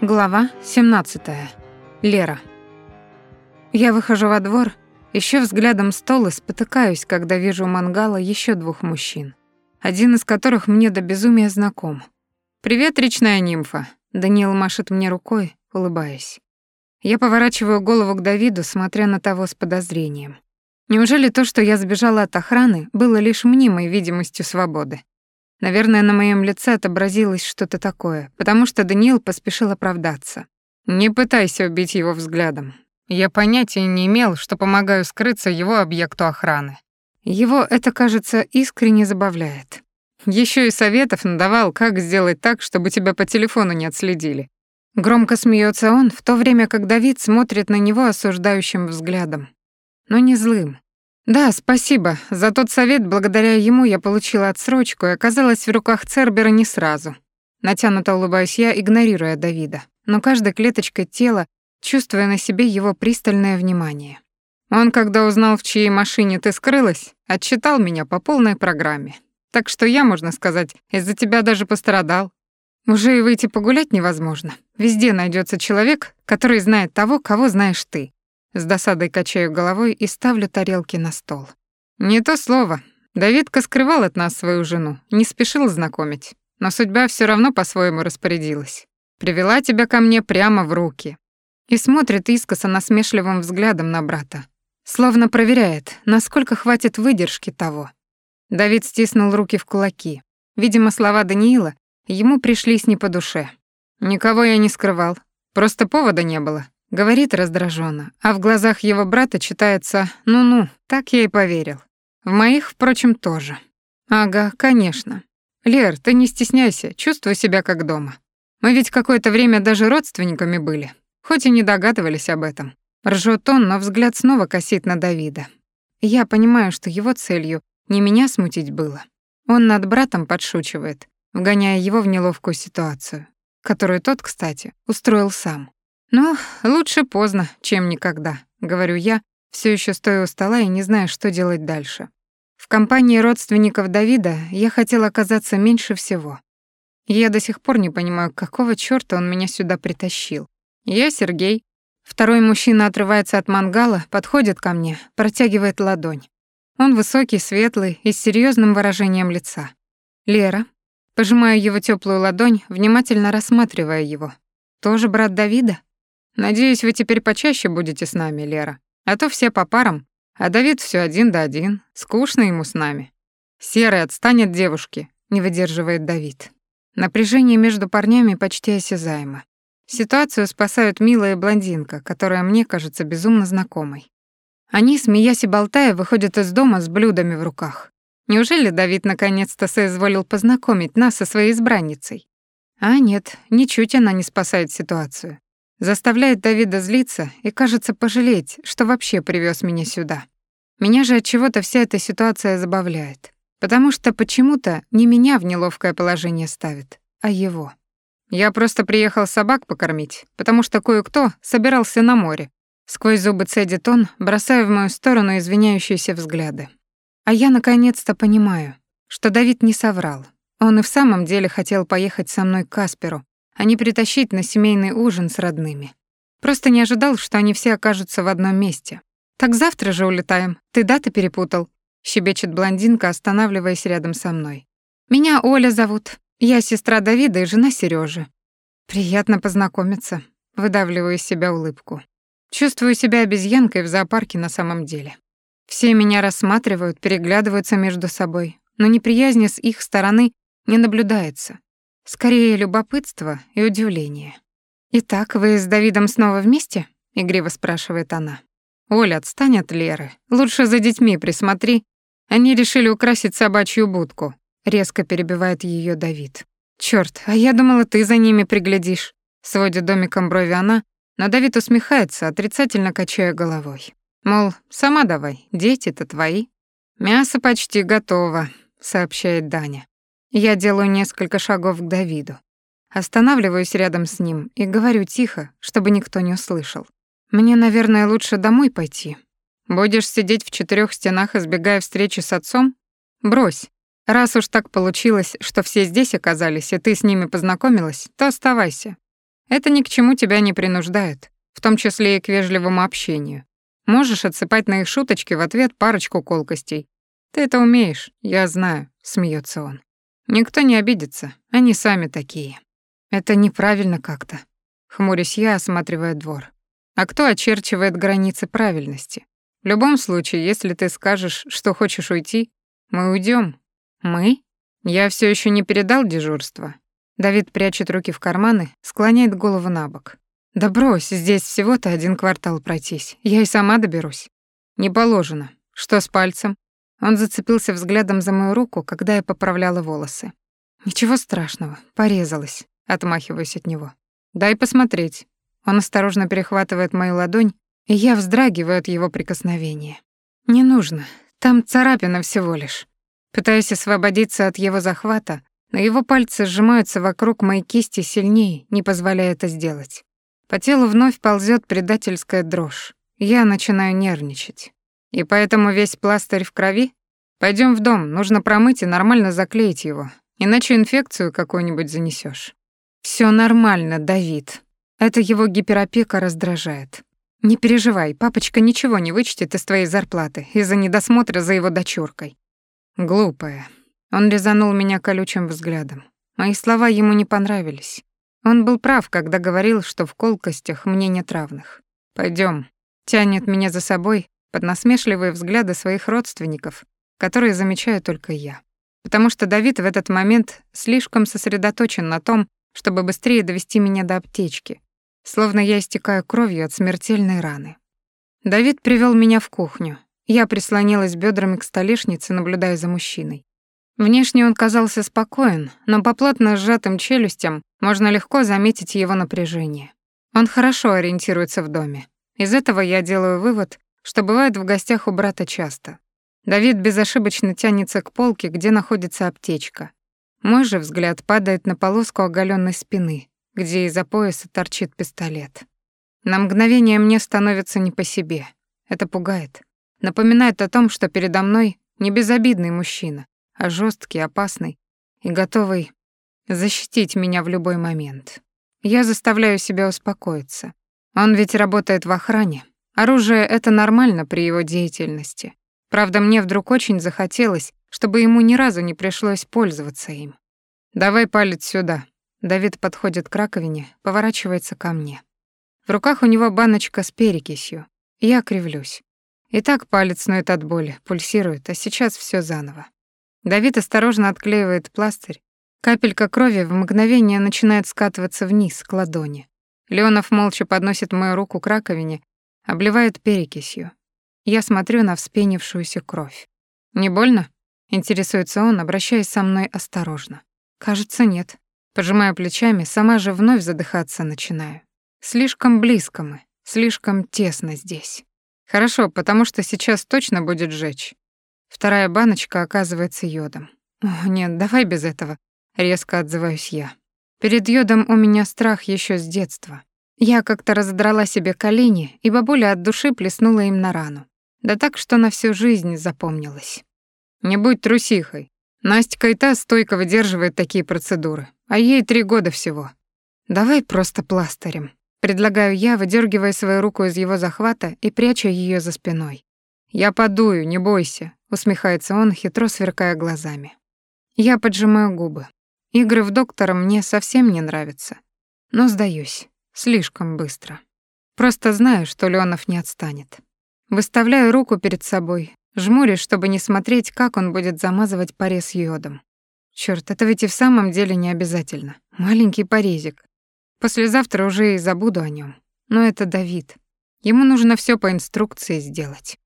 Глава 17. Лера. Я выхожу во двор, ищу взглядом стол и спотыкаюсь, когда вижу у мангала еще двух мужчин, один из которых мне до безумия знаком. «Привет, речная нимфа!» Даниил машет мне рукой, улыбаясь. Я поворачиваю голову к Давиду, смотря на того с подозрением. Неужели то, что я сбежала от охраны, было лишь мнимой видимостью свободы? Наверное, на моем лице отобразилось что-то такое, потому что Даниил поспешил оправдаться. «Не пытайся убить его взглядом. Я понятия не имел, что помогаю скрыться его объекту охраны». Его это, кажется, искренне забавляет. Еще и советов надавал, как сделать так, чтобы тебя по телефону не отследили. Громко смеется он, в то время как Давид смотрит на него осуждающим взглядом. Но не злым, да, спасибо. За тот совет, благодаря ему я получила отсрочку и оказалась в руках Цербера не сразу. Натянуто улыбаюсь я, игнорируя Давида, но каждой клеточкой тела чувствуя на себе его пристальное внимание. Он, когда узнал, в чьей машине ты скрылась, отчитал меня по полной программе. Так что я, можно сказать, из-за тебя даже пострадал. Уже и выйти погулять невозможно. Везде найдется человек, который знает того, кого знаешь ты. С досадой качаю головой и ставлю тарелки на стол. Не то слово. Давидка скрывал от нас свою жену, не спешил знакомить. Но судьба все равно по-своему распорядилась. Привела тебя ко мне прямо в руки. И смотрит искоса насмешливым взглядом на брата. Словно проверяет, насколько хватит выдержки того. Давид стиснул руки в кулаки. Видимо, слова Даниила ему пришлись не по душе. «Никого я не скрывал. Просто повода не было. Говорит раздраженно, а в глазах его брата читается «ну-ну», так я и поверил. В моих, впрочем, тоже. Ага, конечно. Лер, ты не стесняйся, чувствуй себя как дома. Мы ведь какое-то время даже родственниками были, хоть и не догадывались об этом. Ржет он, но взгляд снова косит на Давида. Я понимаю, что его целью не меня смутить было. Он над братом подшучивает, вгоняя его в неловкую ситуацию, которую тот, кстати, устроил сам. «Ну, лучше поздно, чем никогда», — говорю я, все еще стоя у стола и не зная, что делать дальше. В компании родственников Давида я хотела оказаться меньше всего. Я до сих пор не понимаю, какого чёрта он меня сюда притащил. Я Сергей. Второй мужчина отрывается от мангала, подходит ко мне, протягивает ладонь. Он высокий, светлый и с серьезным выражением лица. Лера. Пожимаю его теплую ладонь, внимательно рассматривая его. Тоже брат Давида? Надеюсь, вы теперь почаще будете с нами, Лера. А то все по парам, а Давид все один да один. Скучно ему с нами. Серый отстанет девушки, не выдерживает Давид. Напряжение между парнями почти осязаемо. Ситуацию спасают милая блондинка, которая мне кажется безумно знакомой. Они, смеясь и болтая, выходят из дома с блюдами в руках. Неужели Давид наконец-то соизволил познакомить нас со своей избранницей? А нет, ничуть она не спасает ситуацию. Заставляет Давида злиться и, кажется, пожалеть, что вообще привез меня сюда. Меня же от чего-то вся эта ситуация забавляет, потому что почему-то не меня в неловкое положение ставит, а его. Я просто приехал собак покормить, потому что кое-кто собирался на море. Сквозь зубы цедит он, бросая в мою сторону извиняющиеся взгляды. А я наконец-то понимаю, что Давид не соврал. Он и в самом деле хотел поехать со мной к Касперу, а не притащить на семейный ужин с родными. Просто не ожидал, что они все окажутся в одном месте. «Так завтра же улетаем. Ты даты перепутал», — щебечет блондинка, останавливаясь рядом со мной. «Меня Оля зовут. Я сестра Давида и жена Серёжи. Приятно познакомиться», — выдавливаю из себя улыбку. Чувствую себя обезьянкой в зоопарке на самом деле. Все меня рассматривают, переглядываются между собой, но неприязни с их стороны не наблюдается. Скорее любопытство и удивление. «Итак, вы с Давидом снова вместе?» — игриво спрашивает она. «Оля, отстань от Леры. Лучше за детьми присмотри. Они решили украсить собачью будку», — резко перебивает ее Давид. «Чёрт, а я думала, ты за ними приглядишь», — сводит домиком брови она, но Давид усмехается, отрицательно качая головой. Мол, сама давай, дети-то твои. «Мясо почти готово», — сообщает Даня. Я делаю несколько шагов к Давиду. Останавливаюсь рядом с ним и говорю тихо, чтобы никто не услышал. Мне, наверное, лучше домой пойти. Будешь сидеть в четырех стенах, избегая встречи с отцом? Брось. Раз уж так получилось, что все здесь оказались, и ты с ними познакомилась, то оставайся. Это ни к чему тебя не принуждает, в том числе и к вежливому общению. Можешь отсыпать на их шуточки в ответ парочку колкостей. Ты это умеешь, я знаю, смеется он. Никто не обидится, они сами такие. Это неправильно как-то. Хмурюсь я, осматривая двор. А кто очерчивает границы правильности? В любом случае, если ты скажешь, что хочешь уйти, мы уйдем, «Мы? Я все еще не передал дежурство?» Давид прячет руки в карманы, склоняет голову на бок. «Да брось, здесь всего-то один квартал пройтись. Я и сама доберусь». «Не положено. Что с пальцем?» Он зацепился взглядом за мою руку, когда я поправляла волосы. «Ничего страшного, порезалась», — отмахиваюсь от него. «Дай посмотреть». Он осторожно перехватывает мою ладонь, и я вздрагиваю от его прикосновения. «Не нужно, там царапина всего лишь». Пытаясь освободиться от его захвата, но его пальцы сжимаются вокруг моей кисти сильнее, не позволяя это сделать. По телу вновь ползет предательская дрожь. Я начинаю нервничать. И поэтому весь пластырь в крови? Пойдем в дом, нужно промыть и нормально заклеить его, иначе инфекцию какую-нибудь занесешь. Все нормально, Давид. Это его гиперопека раздражает. Не переживай, папочка ничего не вычтет из твоей зарплаты из-за недосмотра за его дочуркой. Глупая. Он резанул меня колючим взглядом. Мои слова ему не понравились. Он был прав, когда говорил, что в колкостях мне нет равных. Пойдем. Тянет меня за собой под насмешливые взгляды своих родственников, которые замечаю только я. Потому что Давид в этот момент слишком сосредоточен на том, чтобы быстрее довести меня до аптечки, словно я истекаю кровью от смертельной раны. Давид привел меня в кухню, я прислонилась бедрами к столешнице, наблюдая за мужчиной. Внешне он казался спокоен, но по плотно сжатым челюстям можно легко заметить его напряжение. Он хорошо ориентируется в доме. Из этого я делаю вывод, что бывает в гостях у брата часто. Давид безошибочно тянется к полке, где находится аптечка. Мой же взгляд падает на полоску оголенной спины, где из-за пояса торчит пистолет. На мгновение мне становится не по себе. Это пугает. Напоминает о том, что передо мной не безобидный мужчина, а жесткий, опасный и готовый защитить меня в любой момент. Я заставляю себя успокоиться. Он ведь работает в охране. Оружие — это нормально при его деятельности. Правда, мне вдруг очень захотелось, чтобы ему ни разу не пришлось пользоваться им. «Давай палец сюда». Давид подходит к раковине, поворачивается ко мне. В руках у него баночка с перекисью. Я кривлюсь. И так палец ноет от боли, пульсирует, а сейчас все заново. Давид осторожно отклеивает пластырь. Капелька крови в мгновение начинает скатываться вниз, к ладони. Леонов молча подносит мою руку к раковине, обливает перекисью. Я смотрю на вспенившуюся кровь. «Не больно?» — интересуется он, обращаясь со мной осторожно. «Кажется, нет». Пожимая плечами, сама же вновь задыхаться начинаю. Слишком близко мы, слишком тесно здесь. Хорошо, потому что сейчас точно будет жечь. Вторая баночка оказывается йодом. О, нет, давай без этого, резко отзываюсь я. Перед йодом у меня страх еще с детства. Я как-то разодрала себе колени, и бабуля от души плеснула им на рану. Да так, что на всю жизнь запомнилось. Не будь трусихой. Настя и та стойко выдерживает такие процедуры, а ей три года всего. Давай просто пластырем. Предлагаю я, выдергивая свою руку из его захвата и пряча ее за спиной. «Я подую, не бойся», — усмехается он, хитро сверкая глазами. Я поджимаю губы. Игры в доктора мне совсем не нравятся. Но сдаюсь. Слишком быстро. Просто знаю, что Леонов не отстанет. Выставляю руку перед собой, жмурюсь, чтобы не смотреть, как он будет замазывать порез йодом. Чёрт, это ведь и в самом деле не обязательно. Маленький порезик. Послезавтра уже и забуду о нем. Но это Давид. Ему нужно все по инструкции сделать.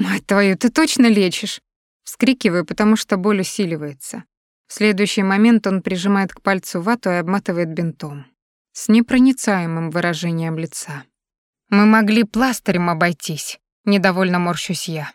«Мать твою, ты точно лечишь?» Вскрикиваю, потому что боль усиливается. В следующий момент он прижимает к пальцу вату и обматывает бинтом. С непроницаемым выражением лица. «Мы могли пластырем обойтись», — недовольно морщусь я.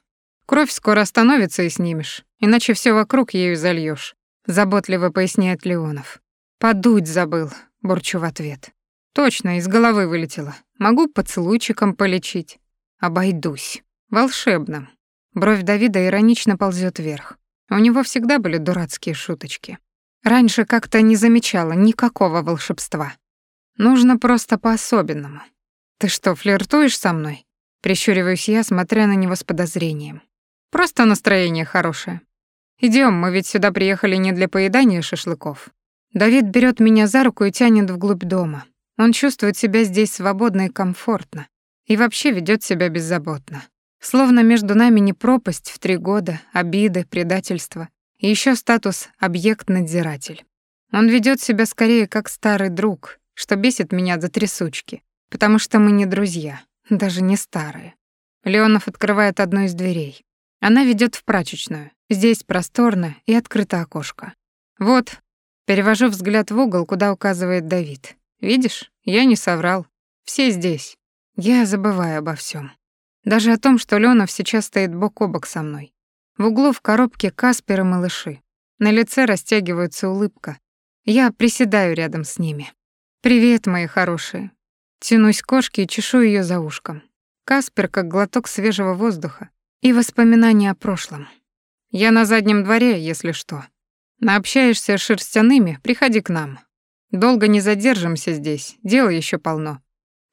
«Кровь скоро остановится и снимешь, иначе все вокруг ею зальешь», — заботливо поясняет Леонов. «Подуть забыл», бурчу в ответ. Точно, из головы вылетело. Могу поцелуйчиком полечить. Обойдусь. Волшебно. Бровь Давида иронично ползет вверх. У него всегда были дурацкие шуточки. Раньше как-то не замечала никакого волшебства. Нужно просто по-особенному. Ты что, флиртуешь со мной? Прищуриваюсь я, смотря на него с подозрением. Просто настроение хорошее. Идем, мы ведь сюда приехали не для поедания шашлыков. Давид берет меня за руку и тянет вглубь дома. Он чувствует себя здесь свободно и комфортно. И вообще ведет себя беззаботно. Словно между нами не пропасть в три года, обиды, предательство и еще статус объект-надзиратель. Он ведет себя скорее как старый друг, что бесит меня до трясучки, потому что мы не друзья, даже не старые. Леонов открывает одну из дверей. Она ведет в прачечную. Здесь просторно и открыто окошко. Вот, перевожу взгляд в угол, куда указывает Давид. Видишь, я не соврал. Все здесь. Я забываю обо всем, Даже о том, что Леонов сейчас стоит бок о бок со мной. В углу в коробке Каспер и малыши. На лице растягивается улыбка. Я приседаю рядом с ними. «Привет, мои хорошие». Тянусь к кошке и чешу ее за ушком. Каспер как глоток свежего воздуха и воспоминания о прошлом. Я на заднем дворе, если что. Наобщаешься с шерстяными, приходи к нам. Долго не задержимся здесь, дела еще полно.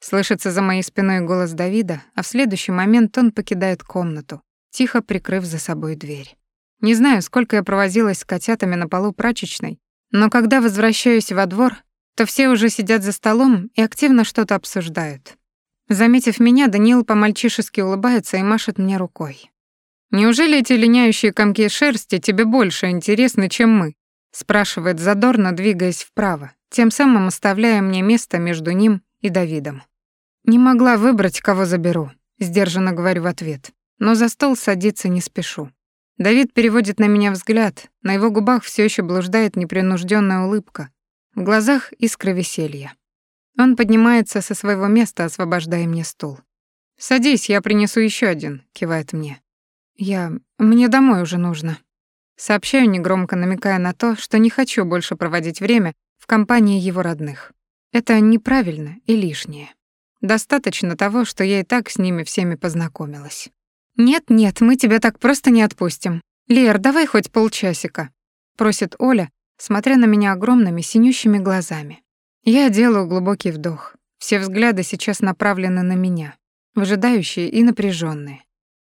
Слышится за моей спиной голос Давида, а в следующий момент он покидает комнату, тихо прикрыв за собой дверь. Не знаю, сколько я провозилась с котятами на полу прачечной, но когда возвращаюсь во двор, то все уже сидят за столом и активно что-то обсуждают. Заметив меня, Даниил по-мальчишески улыбается и машет мне рукой. «Неужели эти линяющие комки шерсти тебе больше интересны, чем мы?» спрашивает задорно, двигаясь вправо, тем самым оставляя мне место между ним и Давидом. «Не могла выбрать, кого заберу», — сдержанно говорю в ответ, но за стол садиться не спешу. Давид переводит на меня взгляд, на его губах все еще блуждает непринужденная улыбка, в глазах искра веселья. Он поднимается со своего места, освобождая мне стул. «Садись, я принесу еще один», — кивает мне. «Я... мне домой уже нужно». Сообщаю негромко, намекая на то, что не хочу больше проводить время в компании его родных. Это неправильно и лишнее. Достаточно того, что я и так с ними всеми познакомилась. «Нет-нет, мы тебя так просто не отпустим. Лер, давай хоть полчасика», — просит Оля, смотря на меня огромными синющими глазами. Я делаю глубокий вдох. Все взгляды сейчас направлены на меня, выжидающие и напряженные.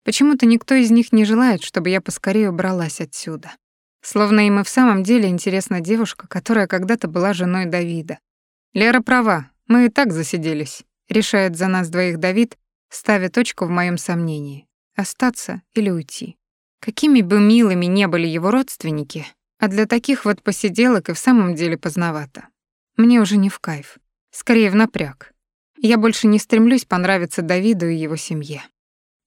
Почему-то никто из них не желает, чтобы я поскорее убралась отсюда. Словно им и в самом деле интересна девушка, которая когда-то была женой Давида. Лера права, мы и так засиделись, решает за нас двоих Давид, ставя точку в моем сомнении остаться или уйти. Какими бы милыми не были его родственники, а для таких вот посиделок и в самом деле поздновато. Мне уже не в кайф, скорее в напряг. Я больше не стремлюсь понравиться Давиду и его семье.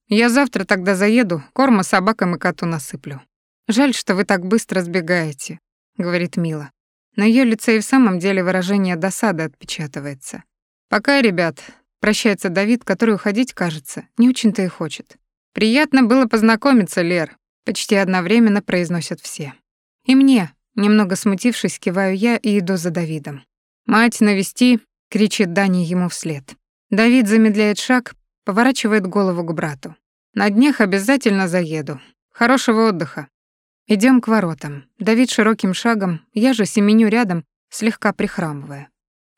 Я завтра тогда заеду, корма собакам и коту насыплю. Жаль, что вы так быстро сбегаете, говорит Мила. На ее лице и в самом деле выражение досады отпечатывается. Пока, ребят, прощается Давид, который уходить, кажется, не очень-то и хочет. Приятно было познакомиться, Лер, почти одновременно произносят все. «И мне», — немного смутившись, киваю я и иду за Давидом. «Мать, навести!» — кричит Дани ему вслед. Давид замедляет шаг, поворачивает голову к брату. «На днях обязательно заеду. Хорошего отдыха». Идем к воротам. Давид широким шагом, я же семеню рядом, слегка прихрамывая.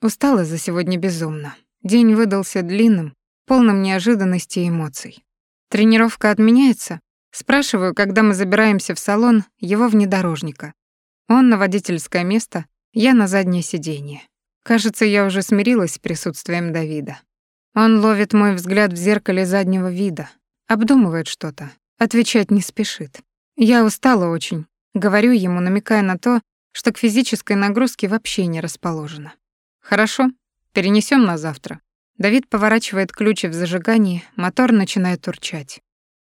Устала за сегодня безумно. День выдался длинным, полным неожиданностей и эмоций. Тренировка отменяется? Спрашиваю, когда мы забираемся в салон его внедорожника. Он на водительское место, я на заднее сиденье. Кажется, я уже смирилась с присутствием Давида. Он ловит мой взгляд в зеркале заднего вида, обдумывает что-то, отвечать не спешит. Я устала очень, говорю ему, намекая на то, что к физической нагрузке вообще не расположена. Хорошо, перенесем на завтра. Давид поворачивает ключи в зажигании, мотор начинает урчать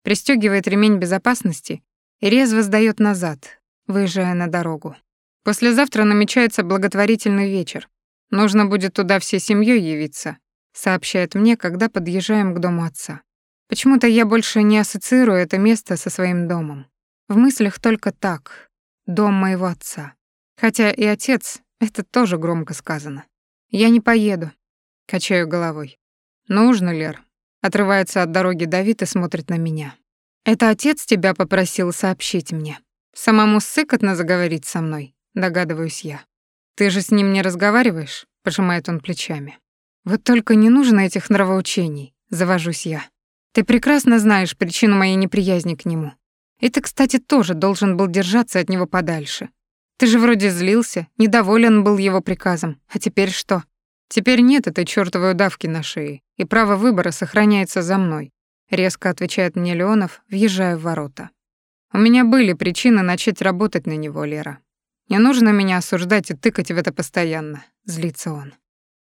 пристегивает ремень безопасности и резво сдаёт назад, выезжая на дорогу. Послезавтра намечается благотворительный вечер. Нужно будет туда всей семьей явиться, сообщает мне, когда подъезжаем к дому отца. Почему-то я больше не ассоциирую это место со своим домом. В мыслях только так. Дом моего отца. Хотя и отец — это тоже громко сказано. Я не поеду. Качаю головой. Нужно, Лер. Отрывается от дороги Давид и смотрит на меня. «Это отец тебя попросил сообщить мне?» Самому сыкотно заговорить со мной, догадываюсь я. Ты же с ним не разговариваешь, пожимает он плечами. Вот только не нужно этих нравоучений, завожусь я. Ты прекрасно знаешь причину моей неприязни к нему. И ты, кстати, тоже должен был держаться от него подальше. Ты же вроде злился, недоволен был его приказом. А теперь что? Теперь нет этой чёртовой удавки на шее, и право выбора сохраняется за мной. Резко отвечает мне Леонов, въезжая в ворота. У меня были причины начать работать на него, Лера. Не нужно меня осуждать и тыкать в это постоянно, злится он.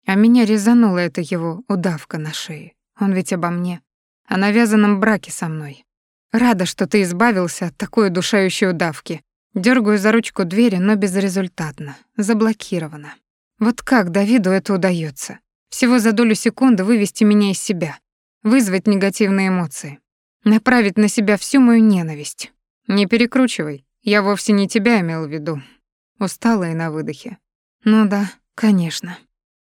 А меня резанула эта его удавка на шее. Он ведь обо мне. О навязанном браке со мной. Рада, что ты избавился от такой удушающей удавки. Дёргаю за ручку двери, но безрезультатно. Заблокировано. Вот как Давиду это удаётся? Всего за долю секунды вывести меня из себя, вызвать негативные эмоции, направить на себя всю мою ненависть. Не перекручивай, я вовсе не тебя имел в виду. Устала и на выдохе. Ну да, конечно.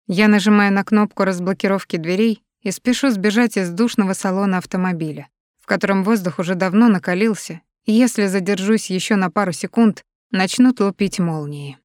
Я нажимаю на кнопку разблокировки дверей и спешу сбежать из душного салона автомобиля, в котором воздух уже давно накалился, и если задержусь еще на пару секунд, начнут лупить молнии.